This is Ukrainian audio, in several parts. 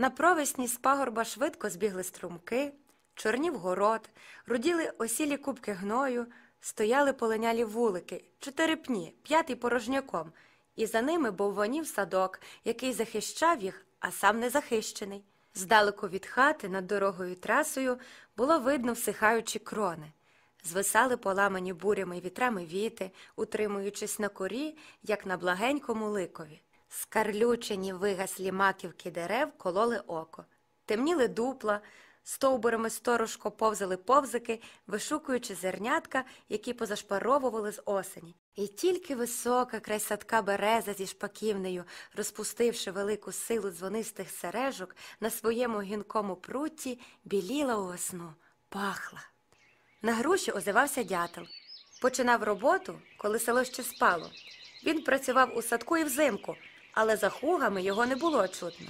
На провесні з пагорба швидко збігли струмки, чорнів город, руділи осілі кубки гною, стояли полинялі вулики, чотири пні, п'ятий порожняком, і за ними бовванів садок, який захищав їх, а сам не захищений. Здалеку від хати над дорогою трасою було видно всихаючі крони. Звисали поламані бурями й вітрами віти, утримуючись на корі, як на благенькому ликові. Скарлючені вигаслі маківки дерев кололи око, темніли дупла, стовбурами сторожко повзали повзики, вишукуючи зернятка, які позашпаровували з осені. І тільки висока край садка береза зі шпаківнею, розпустивши велику силу дзвонистих сережок, на своєму гінкому прутті біліла у весну, пахла. На груші озивався дятел. Починав роботу, коли село ще спало. Він працював у садку і взимку, але за хугами його не було чутно.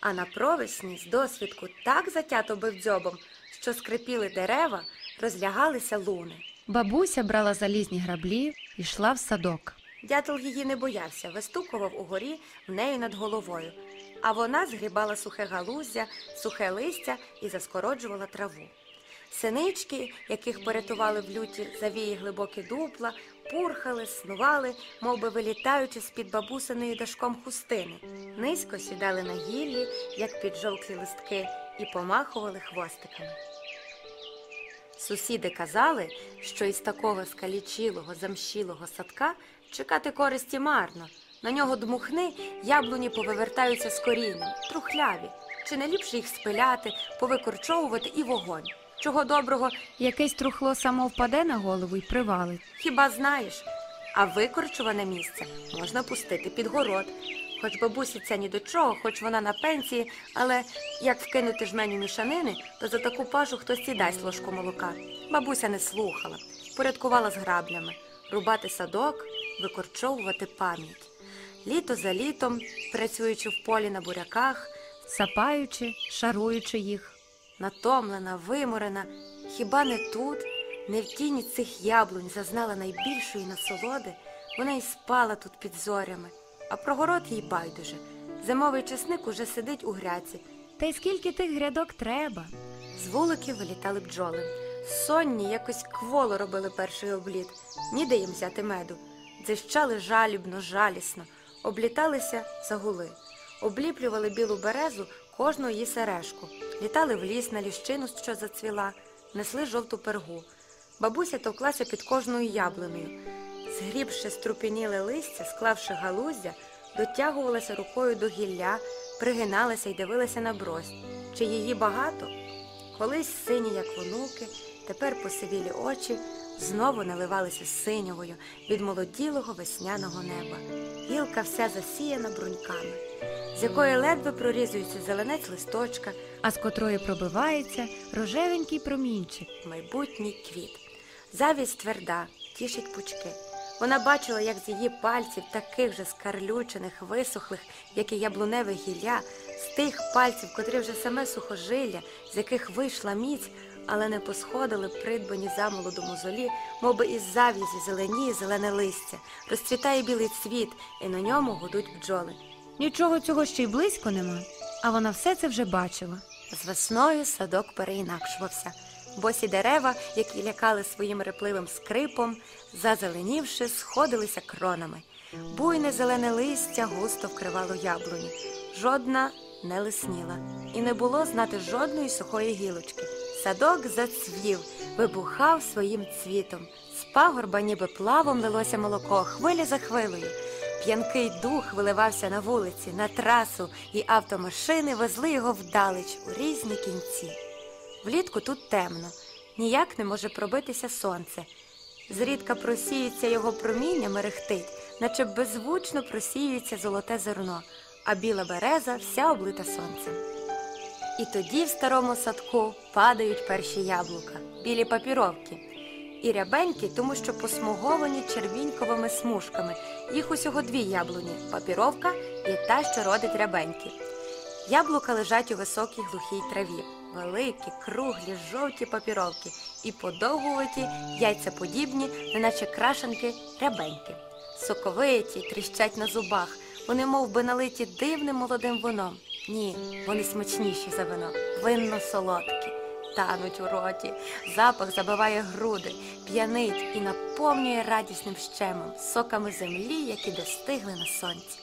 А на провесні з досвідку так затято бив дзьобом, що скрипіли дерева, розлягалися луни. Бабуся брала залізні граблі і йшла в садок. Дятел її не боявся, вистукував угорі в неї над головою, а вона згрібала сухе галуздя, сухе листя і заскороджувала траву. Синички, яких порятували в люті завії глибокі дупла, пурхали, снували, мов би вилітаючи з-під бабусиної дашком хустини. Низько сідали на гіллі, як піджовклі листки, і помахували хвостиками. Сусіди казали, що із такого скалічілого, замщілого садка чекати користі марно. На нього дмухни, яблуні повивертаються з корінням, трухляві. Чи не ліпше їх спиляти, повикорчовувати і вогонь? Чого доброго, Якесь трухло само впаде на голову і привалить. хіба знаєш? А викорчуване місце можна пустити під город. Хоч бабусі це ні до чого, хоч вона на пенсії, але як вкинути жменю мішанини, то за таку пажу хтось і дасть ложку молока. Бабуся не слухала, порядкувала з граблями, рубати садок, викорчовувати пам'ять. Літо за літом, працюючи в полі на буряках, Сапаючи, шаруючи їх. Натомлена, виморена, хіба не тут, не в тіні цих яблунь зазнала найбільшої насолоди, вона й спала тут під зорями, а про город їй байдуже. Зимовий часник уже сидить у гряці. Та й скільки тих грядок треба? З вуликів вилітали бджоли. Сонні якось кволо робили перший обліт, ніде їм взяти меду. Дзищали жалібно, жалісно, обліталися загули, обліплювали білу березу кожну її сережку, літали в ліс на ліщину, що зацвіла, несли жовту пергу. Бабуся товклася під кожною яблунею. Згрібши струпініле листя, склавши галуздя, дотягувалася рукою до гілля, пригиналася й дивилася на брось. Чи її багато? Колись сині, як онуки, тепер посивілі очі знову наливалися синьовою від молоділого весняного неба. Гілка вся засіяна бруньками, з якої ледве прорізується зеленець листочка, А з котрої пробивається рожевенький промінчик. майбутній квіт. Завість тверда, тішить пучки. Вона бачила, як з її пальців, таких же скарлючених, висохлих, як і яблуневе гілля, з тих пальців, котрі вже саме сухожилля, з яких вийшла міць, але не посходили придбані замолоду мозолі, мовби із зав'язі зеленіє зелене листя, розцвітає білий цвіт, і на ньому гудуть бджоли. Нічого цього ще й близько нема, а вона все це вже бачила. З весною садок переінакшувався. Босі дерева, які лякали своїм репливим скрипом, зазеленівши, сходилися кронами. Буйне зелене листя густо вкривало яблуні. Жодна не лисніла, і не було знати жодної сухої гілочки. Садок зацвів, вибухав своїм цвітом. З пагорба, ніби плавом лилося молоко, хвиля за хвилею. П'янкий дух виливався на вулиці, на трасу, і автомашини везли його вдалеч у різні кінці. Влітку тут темно, ніяк не може пробитися сонце. Зрідка просіюється його проміння мерехтить, наче беззвучно просіюється золоте зерно, а біла береза вся облита сонцем. І тоді в старому садку падають перші яблука, білі папіровки. І рябенькі, тому що посмуговані червіньковими смужками. Їх усього дві яблуні папіровка і та, що родить рябенькі. Яблука лежать у високій глухій траві, великі, круглі, жовті папіровки і подовгуваті, яйцеподібні, неначе крашенки рябеньки. Соковиті, тріщать на зубах, вони мов би налиті дивним молодим вином. Ні, вони смачніші за вино, винно солодкі, тануть у роті, запах забиває груди, п'янить і наповнює радісним щемом, соками землі, які достигли на сонці.